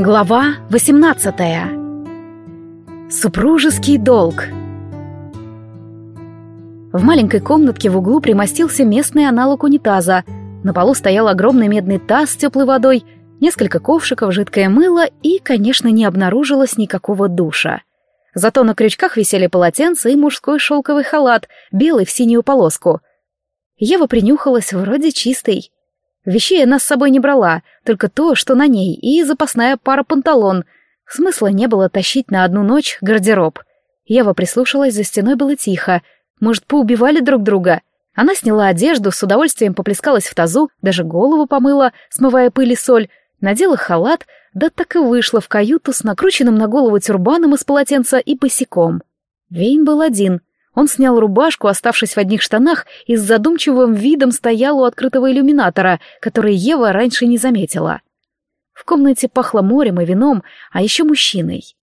Глава 18. Супружеский долг. В маленькой комнатке в углу примостился местный аналог унитаза. На полу стоял огромный медный таз с теплой водой, несколько ковшиков, жидкое мыло и, конечно, не обнаружилось никакого душа. Зато на крючках висели полотенца и мужской шелковый халат, белый в синюю полоску. Ева принюхалась, вроде чистый. Вещей она с собой не брала, только то, что на ней, и запасная пара панталон. Смысла не было тащить на одну ночь гардероб. Ева прислушалась, за стеной было тихо. Может, поубивали друг друга? Она сняла одежду, с удовольствием поплескалась в тазу, даже голову помыла, смывая пыль и соль, надела халат, да так и вышла в каюту с накрученным на голову тюрбаном из полотенца и босиком. Вейн был один — он снял рубашку, оставшись в одних штанах, и с задумчивым видом стоял у открытого иллюминатора, который Ева раньше не заметила. В комнате пахло морем и вином, а еще мужчиной.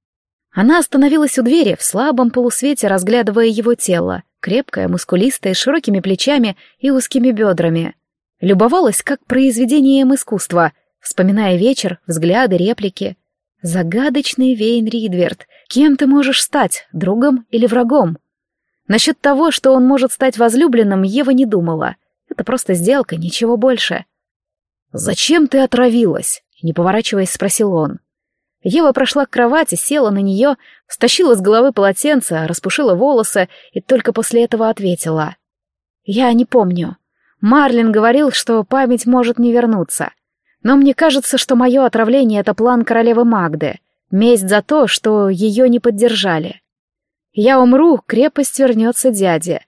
Она остановилась у двери, в слабом полусвете разглядывая его тело, крепкое, мускулистое, с широкими плечами и узкими бедрами. Любовалась как произведением искусства, вспоминая вечер, взгляды, реплики. Загадочный Вейн Ридверт. Кем ты можешь стать, другом или врагом? Насчет того, что он может стать возлюбленным, Ева не думала. Это просто сделка, ничего больше. «Зачем ты отравилась?» — не поворачиваясь, спросил он. Ева прошла к кровати, села на нее, стащила с головы полотенце, распушила волосы и только после этого ответила. «Я не помню. Марлин говорил, что память может не вернуться. Но мне кажется, что мое отравление — это план королевы Магды, месть за то, что ее не поддержали. Я умру, крепость вернется дяде.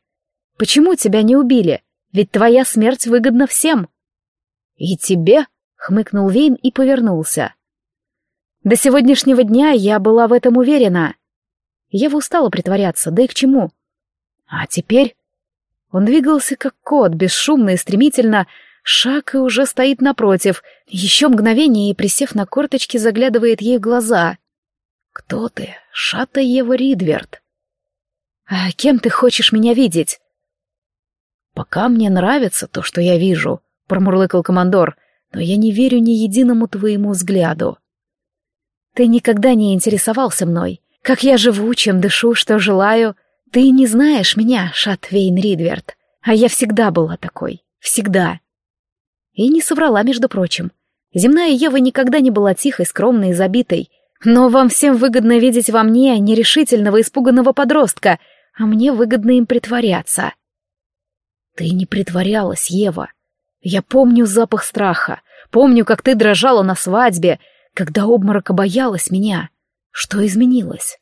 Почему тебя не убили? Ведь твоя смерть выгодна всем. И тебе? Хмыкнул Вейн и повернулся. До сегодняшнего дня я была в этом уверена. Ева устала притворяться, да и к чему? А теперь... Он двигался как кот, бесшумно и стремительно, шаг и уже стоит напротив, еще мгновение и, присев на корточки, заглядывает ей в глаза. «Кто ты? Шата Ева Ридверт?» «А кем ты хочешь меня видеть?» «Пока мне нравится то, что я вижу», — промурлыкал командор, «но я не верю ни единому твоему взгляду». «Ты никогда не интересовался мной. Как я живу, чем дышу, что желаю. Ты не знаешь меня, Шатвейн Ридверт, а я всегда была такой. Всегда». И не соврала, между прочим. Земная Ева никогда не была тихой, скромной и забитой. Но вам всем выгодно видеть во мне нерешительного, испуганного подростка — а мне выгодно им притворяться. Ты не притворялась, Ева. Я помню запах страха, помню, как ты дрожала на свадьбе, когда обморока боялась меня. Что изменилось?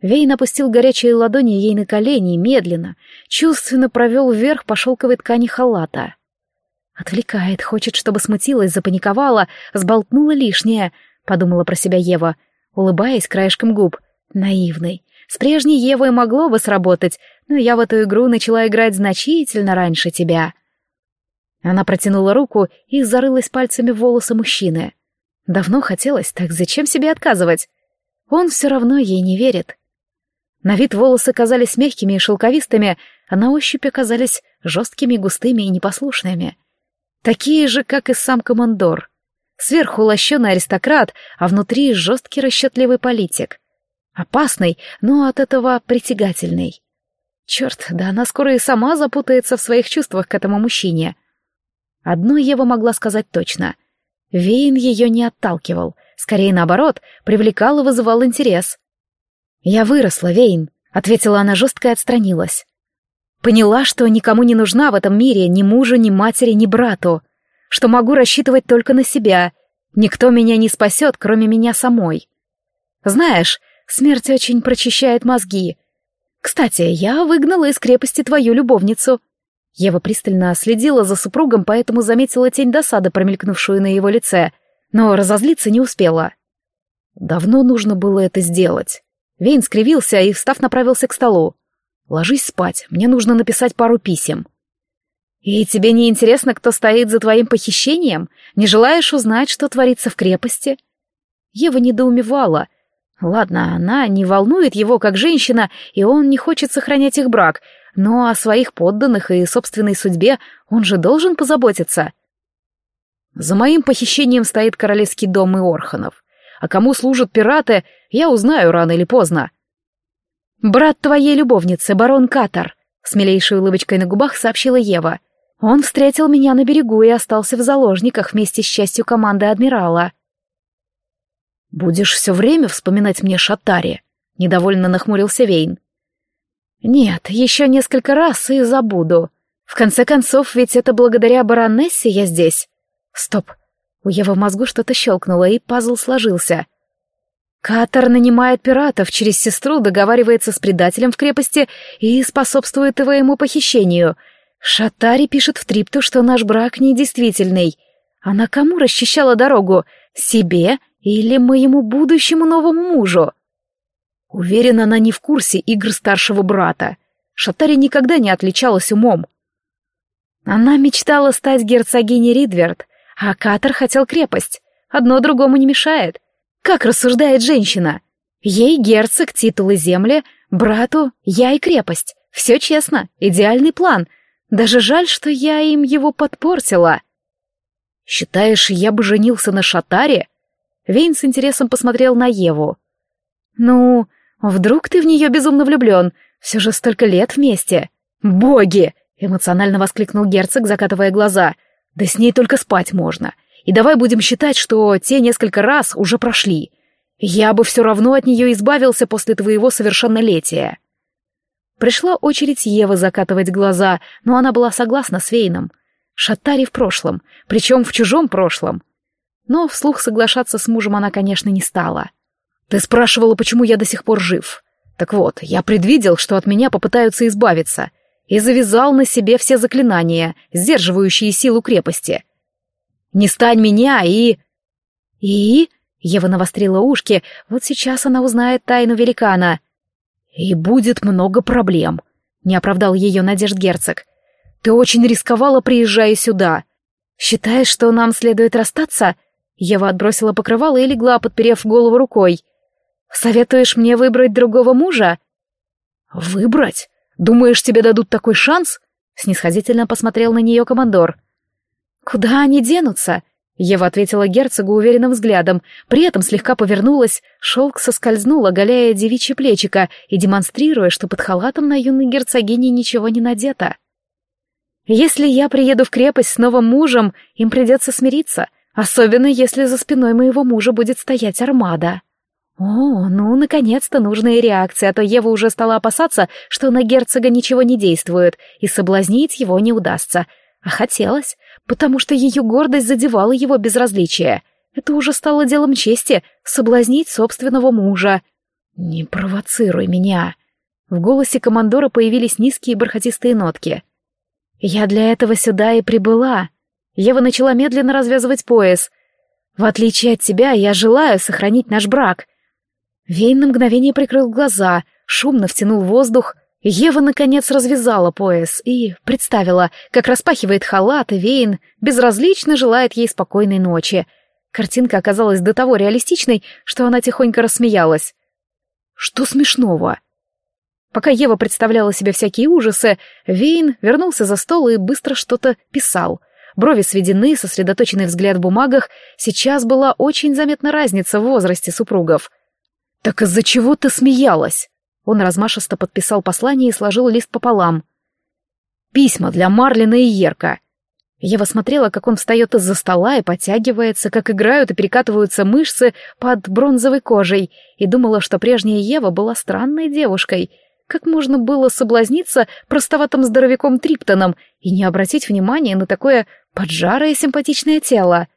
Вейн опустил горячие ладони ей на колени и медленно, чувственно провел вверх по шелковой ткани халата. Отвлекает, хочет, чтобы смутилась, запаниковала, сболтнула лишнее, подумала про себя Ева, улыбаясь краешком губ. Наивный, с прежней Евой могло бы сработать, но я в эту игру начала играть значительно раньше тебя. Она протянула руку и зарылась пальцами в волосы мужчины. Давно хотелось, так зачем себе отказывать? Он все равно ей не верит. На вид волосы казались мягкими и шелковистыми, а на ощупь оказались жесткими, густыми и непослушными. Такие же, как и сам командор. Сверху лощеный аристократ, а внутри жесткий расчетливый политик. Опасный, но от этого притягательный. Черт, да она скоро и сама запутается в своих чувствах к этому мужчине. Одно Ева могла сказать точно. Вейн ее не отталкивал, скорее наоборот, привлекал и вызывал интерес. «Я выросла, Вейн», — ответила она жестко и отстранилась. Поняла, что никому не нужна в этом мире ни мужу, ни матери, ни брату, что могу рассчитывать только на себя. Никто меня не спасет, кроме меня самой. Знаешь, Смерть очень прочищает мозги. Кстати, я выгнала из крепости твою любовницу». Ева пристально следила за супругом, поэтому заметила тень досады, промелькнувшую на его лице, но разозлиться не успела. Давно нужно было это сделать. Вейн скривился и, встав, направился к столу. «Ложись спать, мне нужно написать пару писем». «И тебе не интересно, кто стоит за твоим похищением? Не желаешь узнать, что творится в крепости?» Ева недоумевала, Ладно, она не волнует его как женщина, и он не хочет сохранять их брак, но о своих подданных и собственной судьбе он же должен позаботиться. За моим похищением стоит королевский дом и Орханов. а кому служат пираты, я узнаю рано или поздно. «Брат твоей любовницы, барон Катар», — с милейшей улыбочкой на губах сообщила Ева. «Он встретил меня на берегу и остался в заложниках вместе с частью команды адмирала». «Будешь все время вспоминать мне Шатари?» — недовольно нахмурился Вейн. «Нет, еще несколько раз и забуду. В конце концов, ведь это благодаря баронессе я здесь. Стоп. У Евы в мозгу что-то щелкнуло, и пазл сложился. Катар нанимает пиратов, через сестру договаривается с предателем в крепости и способствует твоему похищению. Шатари пишет в трипту, что наш брак недействительный. Она кому расчищала дорогу? Себе или моему будущему новому мужу? Уверена, она не в курсе игр старшего брата. Шатари никогда не отличалась умом. Она мечтала стать герцогиней Ридверд, а Катер хотел крепость. Одно другому не мешает. Как рассуждает женщина? Ей герцог, титулы земли, брату я и крепость. Все честно, идеальный план. Даже жаль, что я им его подпортила. Считаешь, я бы женился на Шатаре? Вейн с интересом посмотрел на Еву. Ну, вдруг ты в нее безумно влюблен? Все же столько лет вместе. Боги! Эмоционально воскликнул герцог, закатывая глаза. «Да с ней только спать можно. И давай будем считать, что те несколько раз уже прошли. Я бы все равно от нее избавился после твоего совершеннолетия». Пришла очередь Евы закатывать глаза, но она была согласна с Вейном. Шатари в прошлом, причем в чужом прошлом. Но вслух соглашаться с мужем она, конечно, не стала. «Ты спрашивала, почему я до сих пор жив. Так вот, я предвидел, что от меня попытаются избавиться» и завязал на себе все заклинания, сдерживающие силу крепости. «Не стань меня и...» «И...» — Ева навострила ушки, вот сейчас она узнает тайну великана. «И будет много проблем», — не оправдал ее надежд герцог. «Ты очень рисковала, приезжая сюда. Считаешь, что нам следует расстаться?» Ева отбросила покрывало и легла, подперев голову рукой. «Советуешь мне выбрать другого мужа?» «Выбрать? Думаешь, тебе дадут такой шанс?» — снисходительно посмотрел на нее командор. «Куда они денутся?» — Ева ответила герцогу уверенным взглядом, при этом слегка повернулась, шелк соскользнул, оголяя девичье плечико и демонстрируя, что под халатом на юной герцогине ничего не надето. «Если я приеду в крепость с новым мужем, им придется смириться, особенно если за спиной моего мужа будет стоять армада». О, ну, наконец-то нужная реакция, а то Ева уже стала опасаться, что на герцога ничего не действует, и соблазнить его не удастся. А хотелось, потому что ее гордость задевала его безразличие. Это уже стало делом чести — соблазнить собственного мужа. «Не провоцируй меня!» В голосе командора появились низкие бархатистые нотки. «Я для этого сюда и прибыла». Ева начала медленно развязывать пояс. «В отличие от тебя, я желаю сохранить наш брак». Вейн на мгновение прикрыл глаза, шумно втянул воздух. Ева, наконец, развязала пояс и представила, как распахивает халат, и Вейн безразлично желает ей спокойной ночи. Картинка оказалась до того реалистичной, что она тихонько рассмеялась. «Что смешного?» Пока Ева представляла себе всякие ужасы, Вейн вернулся за стол и быстро что-то писал. Брови сведены, сосредоточенный взгляд в бумагах. Сейчас была очень заметна разница в возрасте супругов — «Так из-за чего ты смеялась?» Он размашисто подписал послание и сложил лист пополам. «Письма для Марлина и Ерка». Ева смотрела, как он встает из-за стола и подтягивается, как играют и перекатываются мышцы под бронзовой кожей, и думала, что прежняя Ева была странной девушкой. Как можно было соблазниться простоватым здоровяком Триптоном и не обратить внимания на такое поджарое симпатичное тело?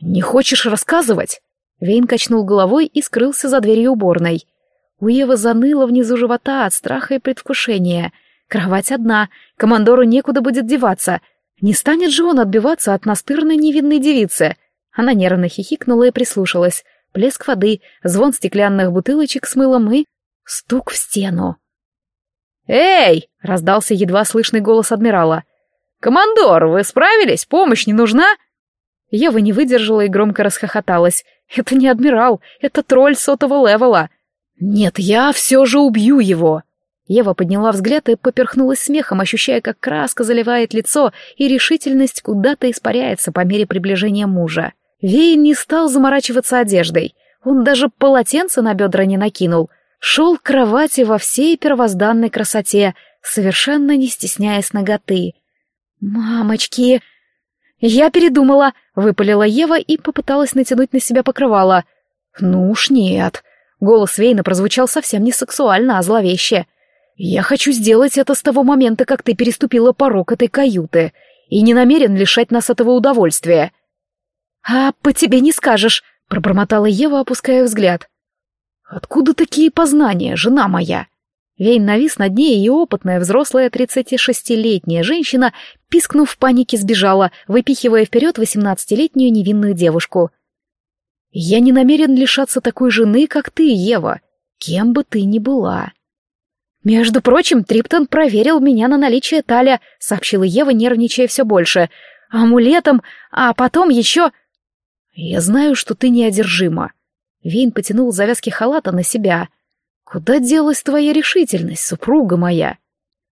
«Не хочешь рассказывать?» Вейн качнул головой и скрылся за дверью уборной. У Евы заныло внизу живота от страха и предвкушения. Кровать одна, командору некуда будет деваться. Не станет же он отбиваться от настырной невинной девицы. Она нервно хихикнула и прислушалась. Плеск воды, звон стеклянных бутылочек с мылом и... стук в стену. «Эй!» — раздался едва слышный голос адмирала. «Командор, вы справились? Помощь не нужна?» Ева не выдержала и громко расхохоталась. «Это не адмирал, это тролль сотого левела!» «Нет, я все же убью его!» Ева подняла взгляд и поперхнулась смехом, ощущая, как краска заливает лицо, и решительность куда-то испаряется по мере приближения мужа. Вейн не стал заморачиваться одеждой. Он даже полотенце на бедра не накинул. Шел к кровати во всей первозданной красоте, совершенно не стесняясь ноготы. «Мамочки!» «Я передумала», — выпалила Ева и попыталась натянуть на себя покрывало. «Ну уж нет». Голос Вейна прозвучал совсем не сексуально, а зловеще. «Я хочу сделать это с того момента, как ты переступила порог этой каюты, и не намерен лишать нас этого удовольствия». «А по тебе не скажешь», — пробормотала Ева, опуская взгляд. «Откуда такие познания, жена моя?» Вейн навис над ней, и опытная взрослая 36-летняя женщина, пискнув в панике, сбежала, выпихивая вперед 18-летнюю невинную девушку. «Я не намерен лишаться такой жены, как ты, Ева, кем бы ты ни была». «Между прочим, Триптон проверил меня на наличие таля», — сообщила Ева, нервничая все больше. «Амулетом, а потом еще...» «Я знаю, что ты неодержима». Вейн потянул завязки халата на себя — Куда делась твоя решительность, супруга моя?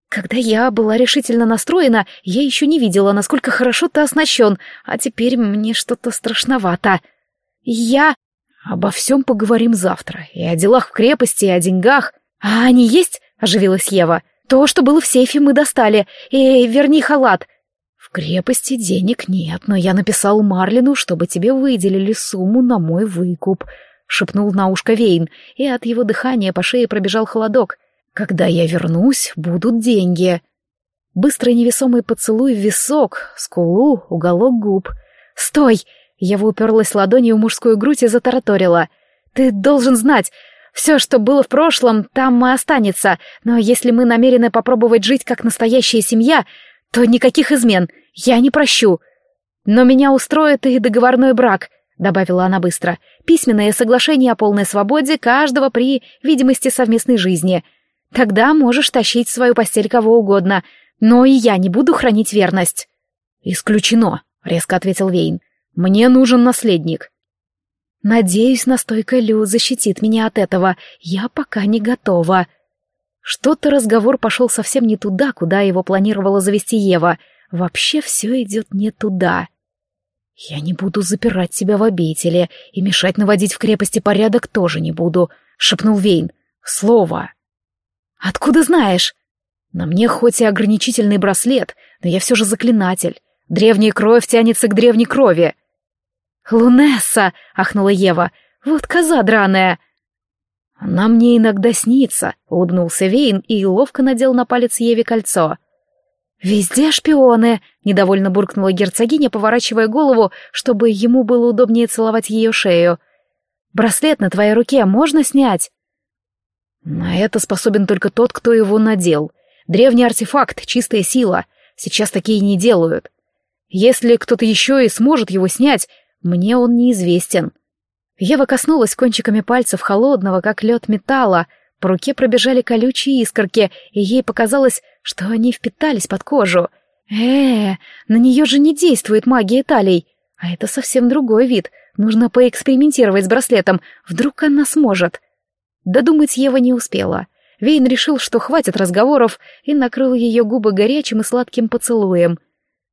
Когда я была решительно настроена, я еще не видела, насколько хорошо ты оснащен, а теперь мне что-то страшновато. Я... Обо всем поговорим завтра, и о делах в крепости, и о деньгах. А они есть? — оживилась Ева. То, что было в сейфе, мы достали. Эй, верни халат. В крепости денег нет, но я написал Марлину, чтобы тебе выделили сумму на мой выкуп шепнул на ушко Вейн, и от его дыхания по шее пробежал холодок. «Когда я вернусь, будут деньги». Быстрый невесомый поцелуй в висок, скулу, уголок губ. «Стой!» Я уперлась ладонью в мужскую грудь и затараторила. «Ты должен знать, все, что было в прошлом, там и останется, но если мы намерены попробовать жить как настоящая семья, то никаких измен, я не прощу. Но меня устроит и договорной брак, — добавила она быстро, — «письменное соглашение о полной свободе каждого при видимости совместной жизни. Тогда можешь тащить в свою постель кого угодно, но и я не буду хранить верность». «Исключено», — резко ответил Вейн. «Мне нужен наследник». «Надеюсь, настойка Лю защитит меня от этого. Я пока не готова». Что-то разговор пошел совсем не туда, куда его планировала завести Ева. Вообще все идет не туда. «Я не буду запирать тебя в обители, и мешать наводить в крепости порядок тоже не буду», — шепнул Вейн. «Слово». «Откуда знаешь?» «На мне хоть и ограничительный браслет, но я все же заклинатель. Древняя кровь тянется к древней крови». «Лунесса!» — ахнула Ева. «Вот коза драная!» «Она мне иногда снится», — улыбнулся Вейн и ловко надел на палец Еве кольцо. «Везде шпионы!» — недовольно буркнула герцогиня, поворачивая голову, чтобы ему было удобнее целовать ее шею. «Браслет на твоей руке можно снять?» «На это способен только тот, кто его надел. Древний артефакт, чистая сила. Сейчас такие не делают. Если кто-то еще и сможет его снять, мне он неизвестен». Ева коснулась кончиками пальцев холодного, как лед металла, по руке пробежали колючие искорки, и ей показалось, что они впитались под кожу. э, на нее же не действует магия талий. А это совсем другой вид. Нужно поэкспериментировать с браслетом. Вдруг она сможет. Додумать Ева не успела. Вейн решил, что хватит разговоров, и накрыл ее губы горячим и сладким поцелуем.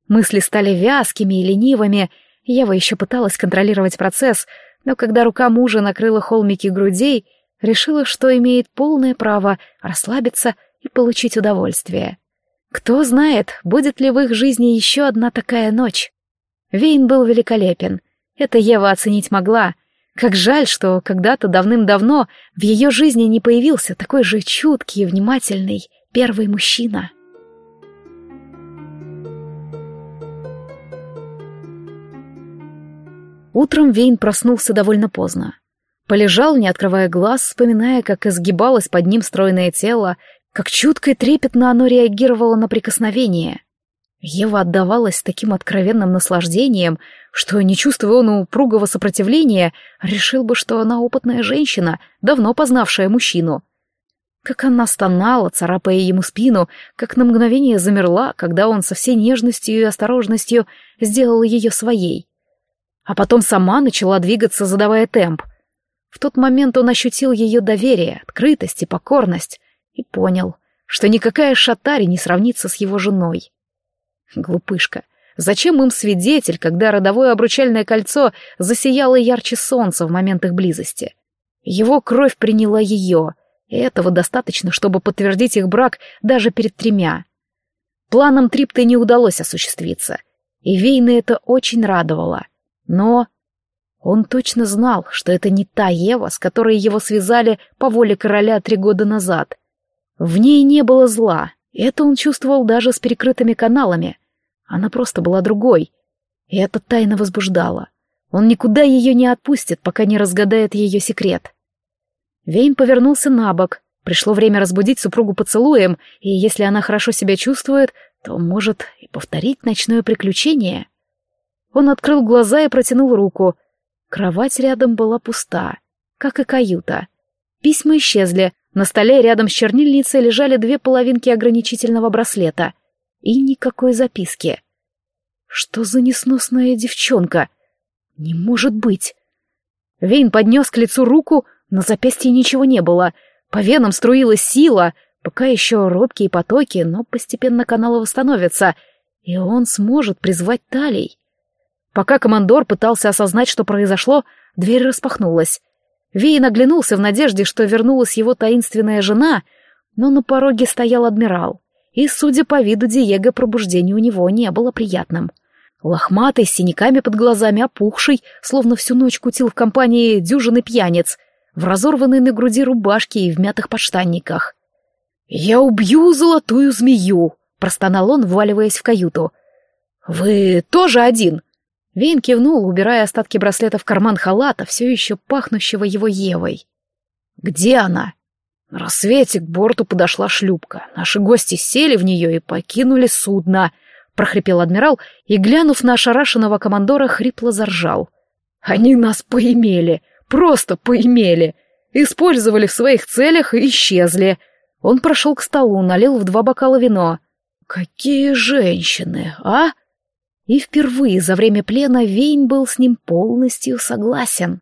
Мысли стали вязкими и ленивыми. Ева еще пыталась контролировать процесс, но когда рука мужа накрыла холмики грудей, решила, что имеет полное право расслабиться и получить удовольствие. Кто знает, будет ли в их жизни еще одна такая ночь. Вейн был великолепен. Это Ева оценить могла. Как жаль, что когда-то давным-давно в ее жизни не появился такой же чуткий и внимательный первый мужчина. Утром Вейн проснулся довольно поздно. Полежал, не открывая глаз, вспоминая, как изгибалось под ним стройное тело, как чутко и трепетно оно реагировало на прикосновение. Ева отдавалась таким откровенным наслаждением, что, не чувствуя он упругого сопротивления, решил бы, что она опытная женщина, давно познавшая мужчину. Как она стонала, царапая ему спину, как на мгновение замерла, когда он со всей нежностью и осторожностью сделал ее своей. А потом сама начала двигаться, задавая темп. В тот момент он ощутил ее доверие, открытость и покорность и понял, что никакая шатари не сравнится с его женой. Глупышка. Зачем им свидетель, когда родовое обручальное кольцо засияло ярче солнца в момент их близости? Его кровь приняла ее, и этого достаточно, чтобы подтвердить их брак даже перед тремя. Планом Трипты не удалось осуществиться, и Вейна это очень радовало. Но он точно знал, что это не та Ева, с которой его связали по воле короля три года назад. В ней не было зла, это он чувствовал даже с перекрытыми каналами. Она просто была другой, и это тайно возбуждало. Он никуда ее не отпустит, пока не разгадает ее секрет. Вейн повернулся на бок. Пришло время разбудить супругу поцелуем, и если она хорошо себя чувствует, то может и повторить ночное приключение. Он открыл глаза и протянул руку. Кровать рядом была пуста, как и каюта. Письма исчезли, на столе рядом с чернильницей лежали две половинки ограничительного браслета. И никакой записки. Что за несносная девчонка? Не может быть. Вейн поднес к лицу руку, на запястье ничего не было. По венам струилась сила, пока еще робкие потоки, но постепенно каналы восстановятся, и он сможет призвать талий. Пока командор пытался осознать, что произошло, дверь распахнулась. Вейн оглянулся в надежде, что вернулась его таинственная жена, но на пороге стоял адмирал, и, судя по виду Диего, пробуждение у него не было приятным. Лохматый, с синяками под глазами, опухший, словно всю ночь кутил в компании дюжины пьяниц, в разорванной на груди рубашке и в мятых подштанниках. «Я убью золотую змею!» — простонал он, вваливаясь в каюту. «Вы тоже один?» Вейн кивнул, убирая остатки браслета в карман халата, все еще пахнущего его Евой. «Где она?» На рассвете к борту подошла шлюпка. Наши гости сели в нее и покинули судно, — прохрипел адмирал и, глянув на ошарашенного командора, хрипло заржал. «Они нас поимели, просто поимели, использовали в своих целях и исчезли». Он прошел к столу, налил в два бокала вино. «Какие женщины, а?» И впервые за время плена Вейн был с ним полностью согласен.